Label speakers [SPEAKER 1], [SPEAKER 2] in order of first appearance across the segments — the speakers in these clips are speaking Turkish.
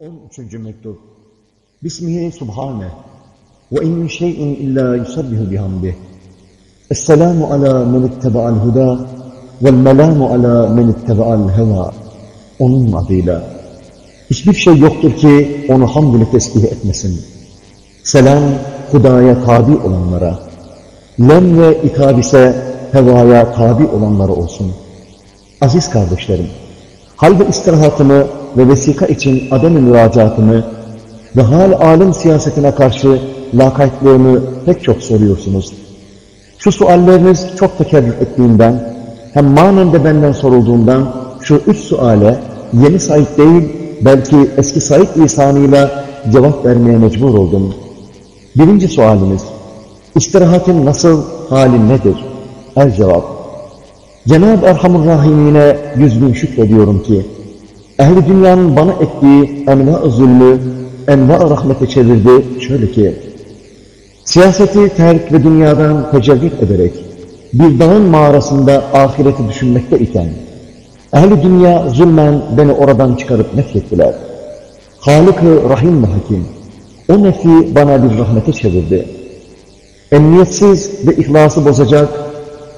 [SPEAKER 1] 13. mektup. Bismihi subhane ve in şeyin illa yusabbihu bihamdih. Esselamu ala men ittaba'al huda vel melamu ala men ittaba'al heva. Onun adıyla. Hiçbir şey yoktur ki onu hamd ile tesbih etmesin. Selam hudaya tabi olanlara. Lem ve ikab ise hevaya tabi olanlara olsun. Aziz kardeşlerim, hal ve istirahatımı ve vesika için adem müracaatımı ve hal alem siyasetine karşı lakaytlığımı pek çok soruyorsunuz. Şu sualleriniz çok tekerrür ettiğinden, hem manen de benden sorulduğundan şu üç suale yeni Said değil, belki eski Said lisanıyla cevap vermeye mecbur oldum. Birinci sualiniz, istirahatin nasıl, hali nedir? El cevap, Cenab-ı Erhamur Rahimine yüz bin şükrediyorum ki, ehli dünyanın bana ettiği enva-ı zulmü, enva-ı rahmete çevirdi şöyle ki, siyaseti terk ve dünyadan tecerrüt ederek, bir dağın mağarasında ahireti düşünmekte iken, ehli dünya zulmen beni oradan çıkarıp nefrettiler. Halık-ı Rahim ve Hakim, o nefi bana bir rahmete çevirdi. Emniyetsiz ve ihlası bozacak,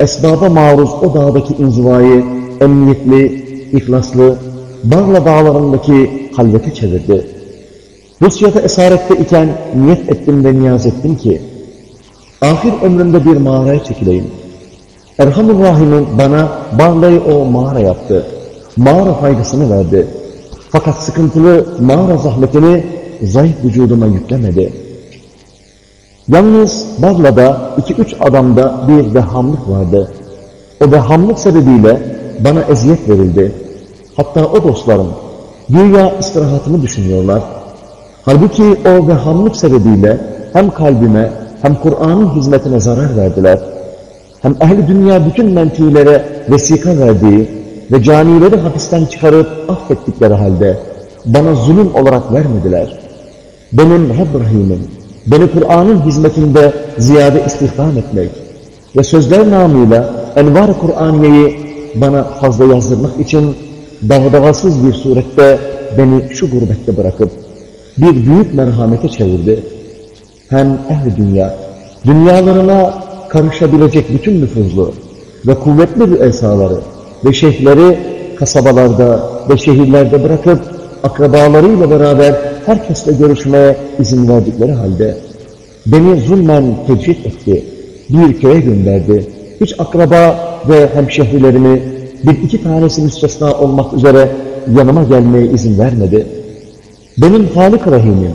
[SPEAKER 1] esbaba maruz o dağdaki inzivayı emniyetli, ihlaslı, Barla dağlarındaki halvete çevirdi. Rusya'da esarette iken niyet ettim ve niyaz ettim ki, ahir ömrümde bir mağaraya çekileyim. Erhamur Rahim'in bana Barla'yı o mağara yaptı. Mağara faydasını verdi. Fakat sıkıntılı mağara zahmetini zayıf vücuduma yüklemedi. Yalnız Barla'da iki üç adamda bir dehamlık vardı. O dehamlık sebebiyle bana eziyet verildi. Hatta o dostlarım dünya istirahatını düşünüyorlar. Halbuki o vehamlık sebebiyle hem kalbime hem Kur'an'ın hizmetine zarar verdiler. Hem ehli dünya bütün mentilere vesika verdiği ve canileri hapisten çıkarıp affettikleri halde bana zulüm olarak vermediler. Benim Rab Rahim'im, beni Kur'an'ın hizmetinde ziyade istihdam etmek ve sözler namıyla Envar-ı Kur'aniye'yi bana fazla yazdırmak için dağdağasız bir surette beni şu gurbette bırakıp bir büyük merhamete çevirdi. Hem ehli dünya, dünyalarına karışabilecek bütün nüfuzlu ve kuvvetli bir esaları ve şeyhleri kasabalarda ve şehirlerde bırakıp akrabalarıyla beraber herkesle görüşmeye izin verdikleri halde beni zulmen tecrit etti. Bir köye gönderdi. Hiç akraba ve hemşehrilerimi bir iki tanesi müstesna olmak üzere yanıma gelmeye izin vermedi. Benim Halik Rahim'im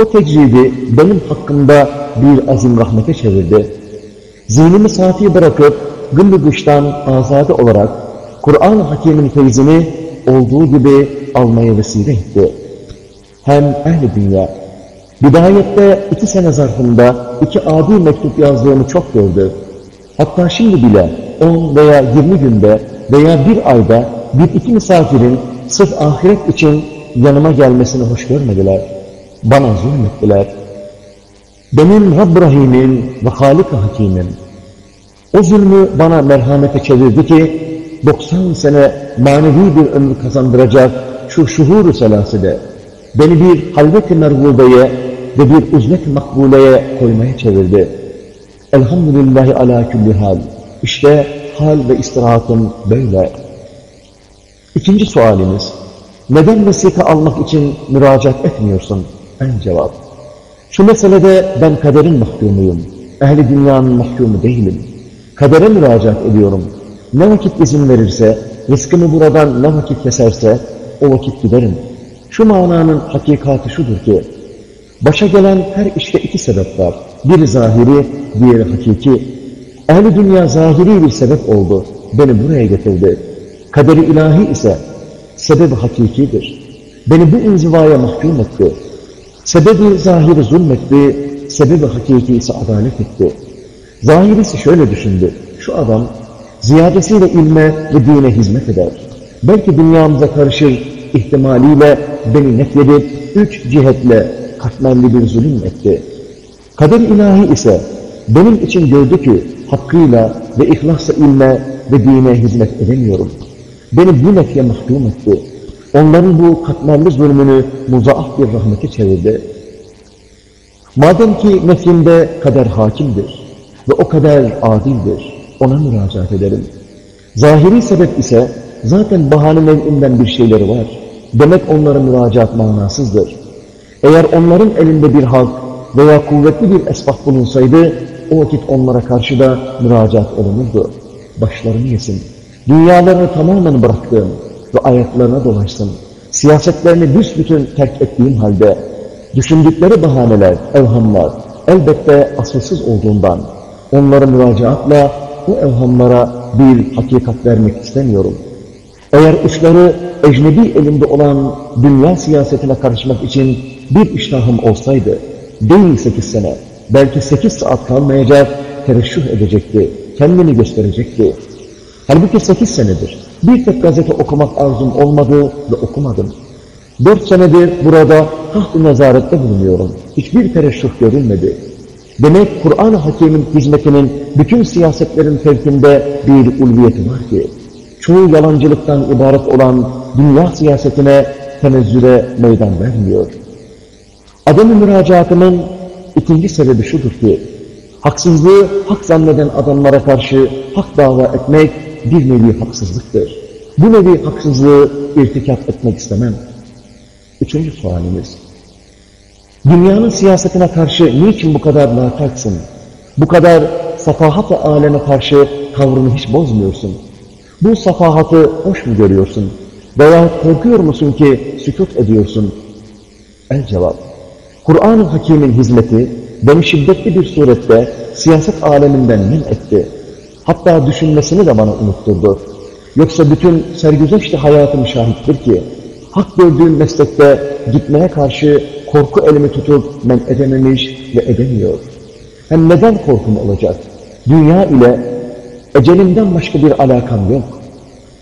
[SPEAKER 1] o tecridi benim hakkımda bir azim rahmete çevirdi. Zihnimi saati bırakıp güllü dıştan azade olarak Kur'an-ı Hakim'in feyzini olduğu gibi almaya vesile etti. Hem ehli dünya, bidayette iki sene zarfında iki adi mektup yazdığımı çok gördü. Hatta şimdi bile 10 veya 20 günde veya bir ayda bir iki misafirin sırf ahiret için yanıma gelmesini hoş görmediler. Bana zulmettiler. Benim Rabb Rahim'im ve Halik-i Hakim'im. O zulmü bana merhamete çevirdi ki 90 sene manevi bir ömür kazandıracak şu şuhur-u selaside beni bir halvet-i mervudeye ve bir uzmet-i makbuleye koymaya çevirdi. Elhamdülillahi ala külli hal. İşte hal ve istirahatım böyle. İkinci sualiniz, neden vesika almak için müracaat etmiyorsun? En cevap, şu meselede ben kaderin mahkumuyum. Ehli dünyanın mahkumu değilim. Kadere müracaat ediyorum. Ne vakit izin verirse, rızkımı buradan ne vakit keserse, o vakit giderim. Şu mananın hakikati şudur ki, başa gelen her işte iki sebep var. Biri zahiri, diğeri hakiki. Ehli dünya zahiri bir sebep oldu. Beni buraya getirdi. Kaderi ilahi ise sebebi hakikidir. Beni bu inzivaya mahkum etti. Sebebi zahiri zulmetti, sebebi hakiki ise adalet etti. Zahirisi şöyle düşündü. Şu adam ziyadesiyle ilme ve dine hizmet eder. Belki dünyamıza karışır ihtimaliyle beni nefyedip üç cihetle katmerli bir zulüm etti. Kader ilahi ise benim için gördü ki hakkıyla ve ihlasla ilme ve dine hizmet edemiyorum. Beni bu nefye mahkum etti. onların bu katmerli zulmünü muzaaf bir rahmete çevirdi. Madem ki nefsimde kader hakimdir ve o kader adildir, ona müracaat ederim. Zahiri sebep ise zaten bahane nev'inden bir şeyleri var. Demek onlara müracaat manasızdır. Eğer onların elinde bir halk veya kuvvetli bir esbab bulunsaydı, o vakit onlara karşı da müracaat olunurdu. Başlarını yesin. Dünyalarını tamamen bıraktığım ve ayaklarına dolaşsın. Siyasetlerini büsbütün terk ettiğim halde, düşündükleri bahaneler, evhamlar, elbette asılsız olduğundan, onlara müracaatla bu evhamlara bir hakikat vermek istemiyorum. Eğer uçları ecnebi elinde olan dünya siyasetine karışmak için bir iştahım olsaydı, değil sekiz sene, belki sekiz saat kalmayacak, tereşüh edecekti, kendini gösterecekti. Halbuki sekiz senedir bir tek gazete okumak arzum olmadı ve okumadım. Dört senedir burada taht-ı nezarette bulunuyorum. Hiçbir tereşüh görülmedi. Demek Kur'an-ı Hakim'in hizmetinin bütün siyasetlerin fevkinde bir ulviyeti var ki, çoğu yalancılıktan ibaret olan dünya siyasetine tenezzüle meydan vermiyor. Adamı müracaatımın ikinci sebebi şudur ki, haksızlığı hak zanneden adamlara karşı hak dava etmek bir nevi haksızlıktır. Bu nevi haksızlığı irtikap etmek istemem. Üçüncü sualimiz. Dünyanın siyasetine karşı niçin bu kadar lakatsın? Bu kadar safahat-ı aleme karşı tavrını hiç bozmuyorsun. Bu safahatı hoş mu görüyorsun? Veya korkuyor musun ki sükut ediyorsun? El cevap. Kur'an-ı Hakim'in hizmeti beni şiddetli bir surette siyaset aleminden men etti. Hatta düşünmesini de bana unutturdu. Yoksa bütün sergüzeşti hayatım şahittir ki, hak gördüğüm meslekte gitmeye karşı korku elimi tutup men edememiş ve edemiyor. Hem neden korkum olacak? Dünya ile ecelimden başka bir alakam yok.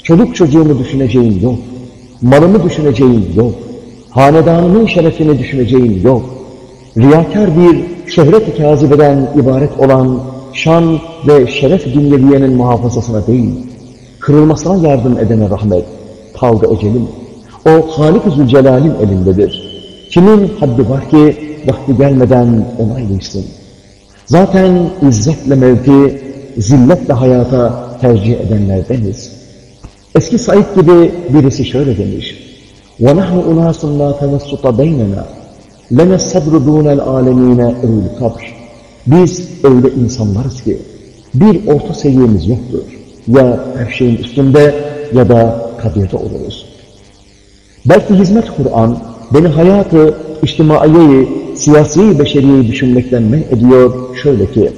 [SPEAKER 1] Çoluk çocuğumu düşüneceğim yok. Malımı düşüneceğim yok. Hanedanımın şerefini düşüneceğim yok. Riyakar bir şöhret-i kazibeden ibaret olan şan ve şeref dünyeviyenin muhafazasına değil, kırılmasına yardım edene rahmet, kavga ecelim. O Halik-i Zülcelal'in elindedir. Kimin haddi var ki vakti gelmeden onaylıysın. Zaten izzetle mevki, zilletle hayata tercih edenlerdeniz. Eski Said gibi birisi şöyle demiş. وَنَحْنُ اُنَاسٌ لَا تَنَسُّطَ بَيْنَنَا لَنَا السَّبْرُ دُونَ الْعَالَم۪ينَ اَوْلِ الْقَبْرِ Biz öyle insanlarız ki bir orta seviyemiz yoktur. Ya her şeyin üstünde ya da kabirde oluruz. Belki hizmet Kur'an beni hayatı, içtimaiyeyi, siyasi beşeriyeyi düşünmekten men ediyor şöyle ki,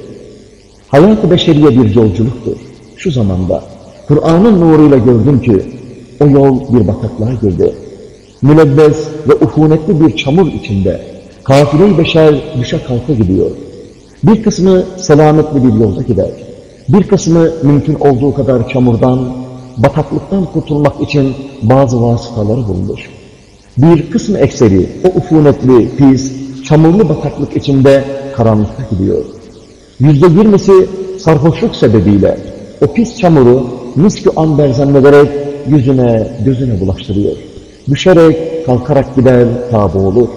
[SPEAKER 1] hayat-ı beşeriye bir yolculuktur. Şu zamanda Kur'an'ın nuruyla gördüm ki o yol bir bataklığa girdi. Mülebbez ve ufunetli bir çamur içinde kafile-i beşer düşe kalka gidiyor. Bir kısmı selametli bir yolda gider. Bir kısmı mümkün olduğu kadar çamurdan, bataklıktan kurtulmak için bazı vasıtaları bulunur. Bir kısmı ekseri o ufunetli, pis, çamurlu bataklık içinde karanlıkta gidiyor. Yüzde yirmisi sarhoşluk sebebiyle o pis çamuru miskü amber zannederek yüzüne, gözüne bulaştırıyor. Düşerek, kalkarak gider, tabi olur.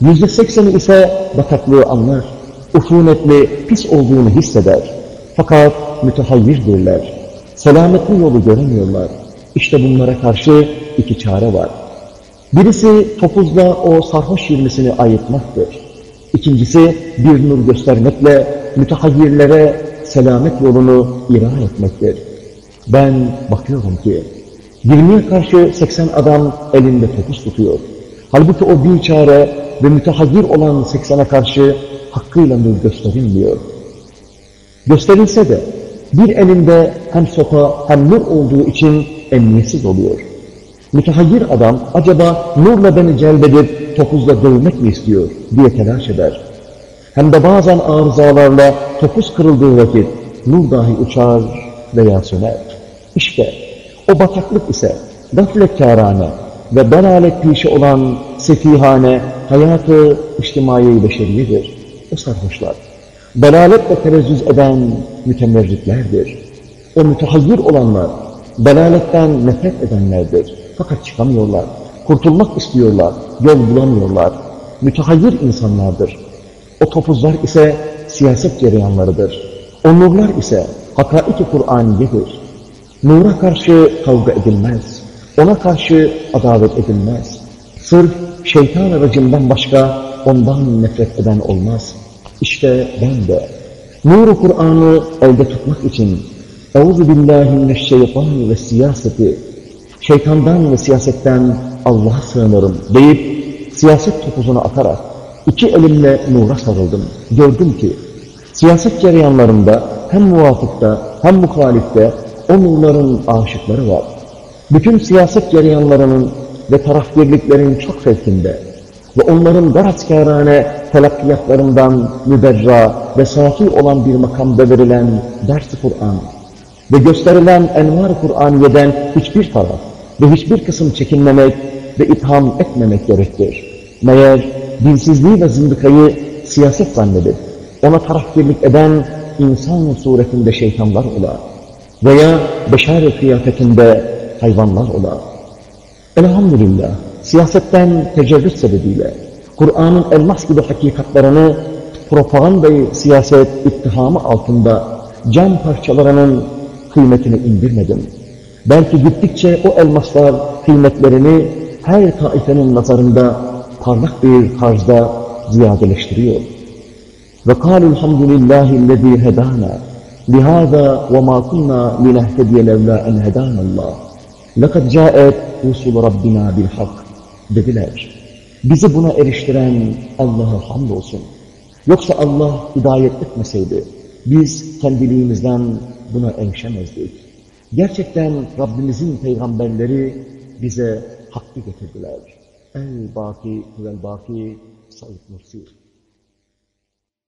[SPEAKER 1] Yüzde sekseni ise bataklığı anlar. Ufunetli, pis olduğunu hisseder. Fakat mütehayyirdirler. Selametli yolu göremiyorlar. İşte bunlara karşı iki çare var. Birisi topuzla o sarhoş yirmisini ayırtmaktır. İkincisi bir nur göstermekle mütehayyirlere selamet yolunu iran etmektir. Ben bakıyorum ki 20'ye karşı 80 adam elinde topuz tutuyor. Halbuki o bir çare ve mütehayyir olan 80'e karşı hakkıyla nur gösterilmiyor. Gösterilse de bir elinde hem sopa hem nur olduğu için emniyetsiz oluyor. Mütehayyir adam acaba nurla beni celbedip topuzla dövmek mi istiyor diye telaş eder. Hem de bazen arızalarla topuz kırıldığı vakit nur dahi uçar veya söner. İşte o bataklık ise gafletkârane ve dalalet pişi olan sefihane hayatı içtimai beşeriyedir. O sarhoşlar. Dalaletle terezzüz eden mütemerritlerdir. O mütehayyir olanlar dalaletten nefret edenlerdir. Fakat çıkamıyorlar. Kurtulmak istiyorlar, yol bulamıyorlar. Mütehayyir insanlardır. O topuzlar ise siyaset cereyanlarıdır. O nurlar ise hakaiki Kur'aniyedir. Nura karşı kavga edilmez. Ona karşı adalet edilmez. Sırf şeytan aracından başka ondan nefret eden olmaz. İşte ben de Nuru Kur'an'ı elde tutmak için Euzu billahi mineşşeytanirracim ve siyaseti şeytandan ve siyasetten Allah'a sığınırım deyip siyaset topuzunu atarak iki elimle nura sarıldım. Gördüm ki siyaset cereyanlarında hem muvafıkta hem muhalifte o nurların aşıkları var. Bütün siyaset cereyanlarının ve tarafgirliklerin çok fevkinde ve onların garaskârâne telakkiyatlarından müberra ve safi olan bir makamda verilen ders-i Kur'an ve gösterilen envar-ı Kur'aniye'den hiçbir taraf ve hiçbir kısım çekinmemek ve itham etmemek gerektir. Meğer dinsizliği ve zındıkayı siyaset zannedip ona tarafgirlik eden insan suretinde şeytanlar ola veya beşer kıyafetinde hayvanlar ola. Elhamdülillah siyasetten tecerrüt sebebiyle Kur'an'ın elmas gibi hakikatlarını propagandayı siyaset ittihamı altında cam parçalarının kıymetini indirmedim. Belki gittikçe o elmaslar kıymetlerini her taifenin nazarında parlak bir tarzda ziyadeleştiriyor. Ve kâlu elhamdülillâhillezî hedâna lihâzâ ve mâ kunnâ linehtediye levlâ en hedânallâh. لَقَدْ جَاءَتْ رُسُلُ رَبِّنَا بِالْحَقِّ dediler. Bizi buna eriştiren Allah'a hamdolsun. Yoksa Allah hidayet etmeseydi biz kendiliğimizden buna erişemezdik. Gerçekten Rabbimizin peygamberleri bize hakkı getirdiler. El-Baki vel-Baki Said Nursi